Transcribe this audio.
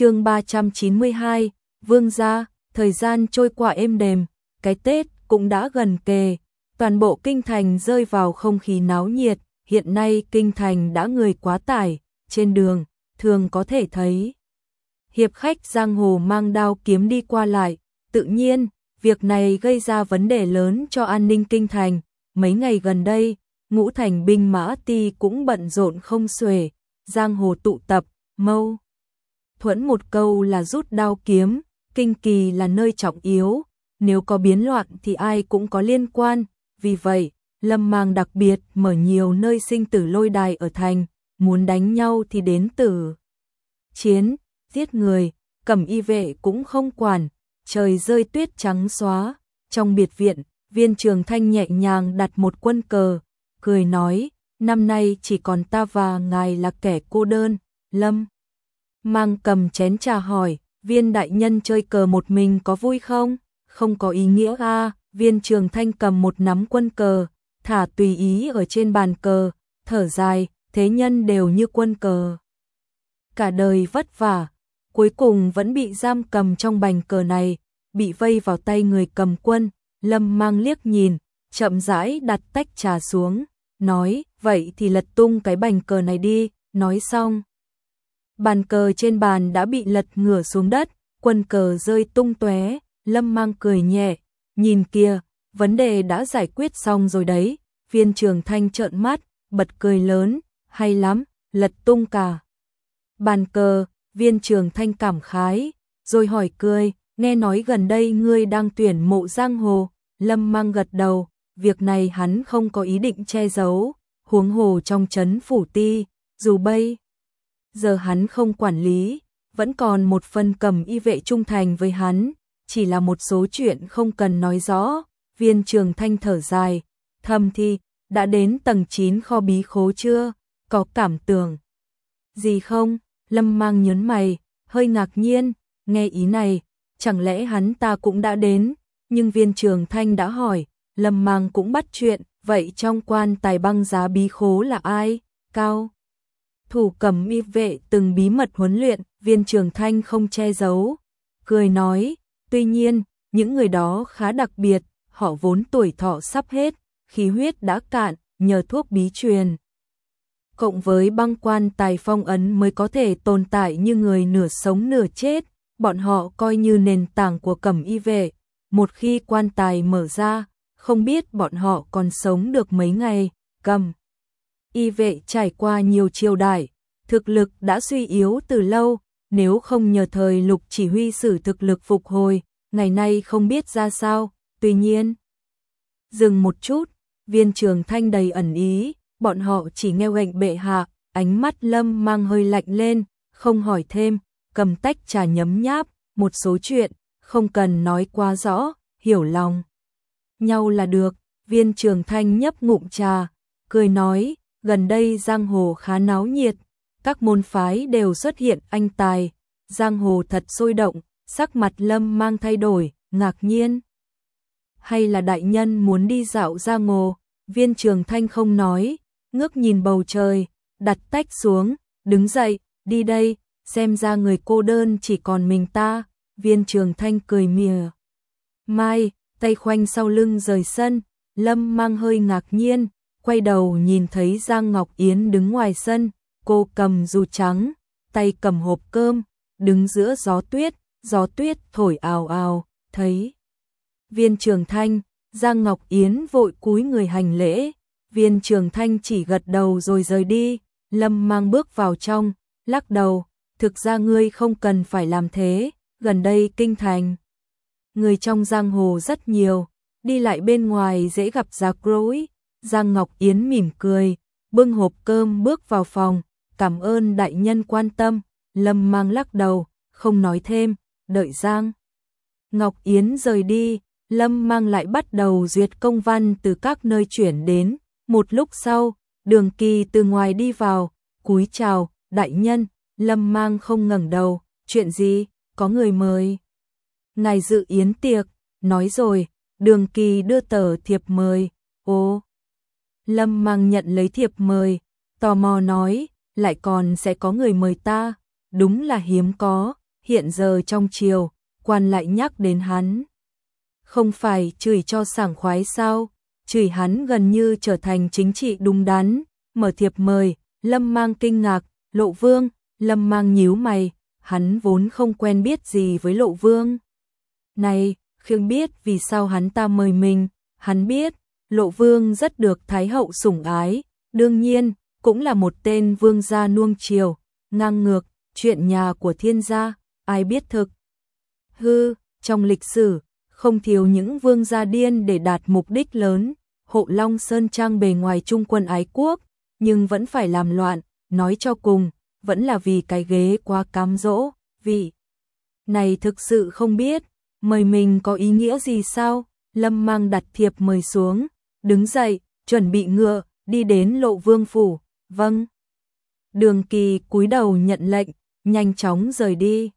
chương 392, Vương gia, thời gian trôi qua êm đềm, cái Tết cũng đã gần kề, toàn bộ kinh thành rơi vào không khí náo nhiệt, hiện nay kinh thành đã người quá tải, trên đường, thường có thể thấy. Hiệp khách giang hồ mang đao kiếm đi qua lại, tự nhiên, việc này gây ra vấn đề lớn cho an ninh kinh thành, mấy ngày gần đây, ngũ thành binh mã ti cũng bận rộn không xuể, giang hồ tụ tập, mâu. Thuẫn một câu là rút đao kiếm, kinh kỳ là nơi trọng yếu, nếu có biến loạn thì ai cũng có liên quan, vì vậy, Lâm Mang đặc biệt mở nhiều nơi sinh tử lôi đài ở thành, muốn đánh nhau thì đến tử. Chiến, giết người, cầm y vệ cũng không quản, trời rơi tuyết trắng xóa, trong biệt viện, viên trường thanh nhẹ nhàng đặt một quân cờ, cười nói, năm nay chỉ còn ta và ngài là kẻ cô đơn, Lâm. Mang cầm chén trà hỏi, viên đại nhân chơi cờ một mình có vui không? Không có ý nghĩa a viên trường thanh cầm một nắm quân cờ, thả tùy ý ở trên bàn cờ, thở dài, thế nhân đều như quân cờ. Cả đời vất vả, cuối cùng vẫn bị giam cầm trong bành cờ này, bị vây vào tay người cầm quân, lâm mang liếc nhìn, chậm rãi đặt tách trà xuống, nói, vậy thì lật tung cái bành cờ này đi, nói xong. Bàn cờ trên bàn đã bị lật ngửa xuống đất, quân cờ rơi tung tóe, lâm mang cười nhẹ, nhìn kia, vấn đề đã giải quyết xong rồi đấy, viên trường thanh trợn mắt, bật cười lớn, hay lắm, lật tung cả. Bàn cờ, viên trường thanh cảm khái, rồi hỏi cười, nghe nói gần đây ngươi đang tuyển mộ giang hồ, lâm mang gật đầu, việc này hắn không có ý định che giấu, huống hồ trong chấn phủ ti, dù bây giờ hắn không quản lý, vẫn còn một phần cầm y vệ trung thành với hắn, chỉ là một số chuyện không cần nói rõ, viên trường thanh thở dài, thầm thi, đã đến tầng 9 kho bí khố chưa, có cảm tưởng. Gì không, lâm mang nhớn mày, hơi ngạc nhiên, nghe ý này, chẳng lẽ hắn ta cũng đã đến, nhưng viên trường thanh đã hỏi, lâm mang cũng bắt chuyện, vậy trong quan tài băng giá bí khố là ai, cao. Thủ cầm y vệ từng bí mật huấn luyện, viên trường thanh không che giấu, cười nói, tuy nhiên, những người đó khá đặc biệt, họ vốn tuổi thọ sắp hết, khí huyết đã cạn, nhờ thuốc bí truyền. Cộng với băng quan tài phong ấn mới có thể tồn tại như người nửa sống nửa chết, bọn họ coi như nền tảng của cẩm y vệ. Một khi quan tài mở ra, không biết bọn họ còn sống được mấy ngày, cầm. Y vệ trải qua nhiều triều đại, thực lực đã suy yếu từ lâu, nếu không nhờ thời lục chỉ huy sử thực lực phục hồi, ngày nay không biết ra sao, tuy nhiên. Dừng một chút, viên trường thanh đầy ẩn ý, bọn họ chỉ nghe gạnh bệ hạ, ánh mắt lâm mang hơi lạnh lên, không hỏi thêm, cầm tách trà nhấm nháp, một số chuyện, không cần nói quá rõ, hiểu lòng. Nhau là được, viên trường thanh nhấp ngụm trà, cười nói, gần đây giang hồ khá náo nhiệt, các môn phái đều xuất hiện anh tài, giang hồ thật sôi động, sắc mặt lâm mang thay đổi, ngạc nhiên. Hay là đại nhân muốn đi dạo giang hồ, viên trường thanh không nói, ngước nhìn bầu trời, đặt tách xuống, đứng dậy, đi đây, xem ra người cô đơn chỉ còn mình ta, viên trường thanh cười mỉa. Mai, tay khoanh sau lưng rời sân, Lâm mang hơi ngạc nhiên, quay đầu nhìn thấy Giang Ngọc Yến đứng ngoài sân, cô cầm dù trắng, tay cầm hộp cơm, đứng giữa gió tuyết, gió tuyết thổi ào ào, thấy. Viên Trường Thanh, Giang Ngọc Yến vội cúi người hành lễ, viên Trường Thanh chỉ gật đầu rồi rời đi, Lâm mang bước vào trong, lắc đầu, thực ra ngươi không cần phải làm thế, gần đây kinh thành. Người trong giang hồ rất nhiều, đi lại bên ngoài dễ gặp giặc rối. Giang Ngọc Yến mỉm cười, bưng hộp cơm bước vào phòng, cảm ơn đại nhân quan tâm, Lâm mang lắc đầu, không nói thêm, đợi Giang. Ngọc Yến rời đi, Lâm mang lại bắt đầu duyệt công văn từ các nơi chuyển đến, một lúc sau, đường kỳ từ ngoài đi vào, cúi chào, đại nhân, Lâm mang không ngẩng đầu, chuyện gì, có người mời. Ngài dự yến tiệc, nói rồi, đường kỳ đưa tờ thiệp mời, ô. Lâm mang nhận lấy thiệp mời, tò mò nói, lại còn sẽ có người mời ta, đúng là hiếm có, hiện giờ trong chiều, quan lại nhắc đến hắn. Không phải chửi cho sảng khoái sao, chửi hắn gần như trở thành chính trị đúng đắn, mở thiệp mời, Lâm mang kinh ngạc, lộ vương, Lâm mang nhíu mày, hắn vốn không quen biết gì với lộ vương. Này, khiêng biết vì sao hắn ta mời mình, hắn biết, lộ vương rất được Thái hậu sủng ái, đương nhiên, cũng là một tên vương gia nuông chiều, ngang ngược, chuyện nhà của thiên gia, ai biết thực. Hư, trong lịch sử, không thiếu những vương gia điên để đạt mục đích lớn, hộ Long Sơn Trang bề ngoài trung quân ái quốc, nhưng vẫn phải làm loạn, nói cho cùng, vẫn là vì cái ghế quá cám dỗ, vì này thực sự không biết, mời mình có ý nghĩa gì sao? Lâm mang đặt thiệp mời xuống, đứng dậy, chuẩn bị ngựa, đi đến lộ vương phủ, vâng. Đường kỳ cúi đầu nhận lệnh, nhanh chóng rời đi.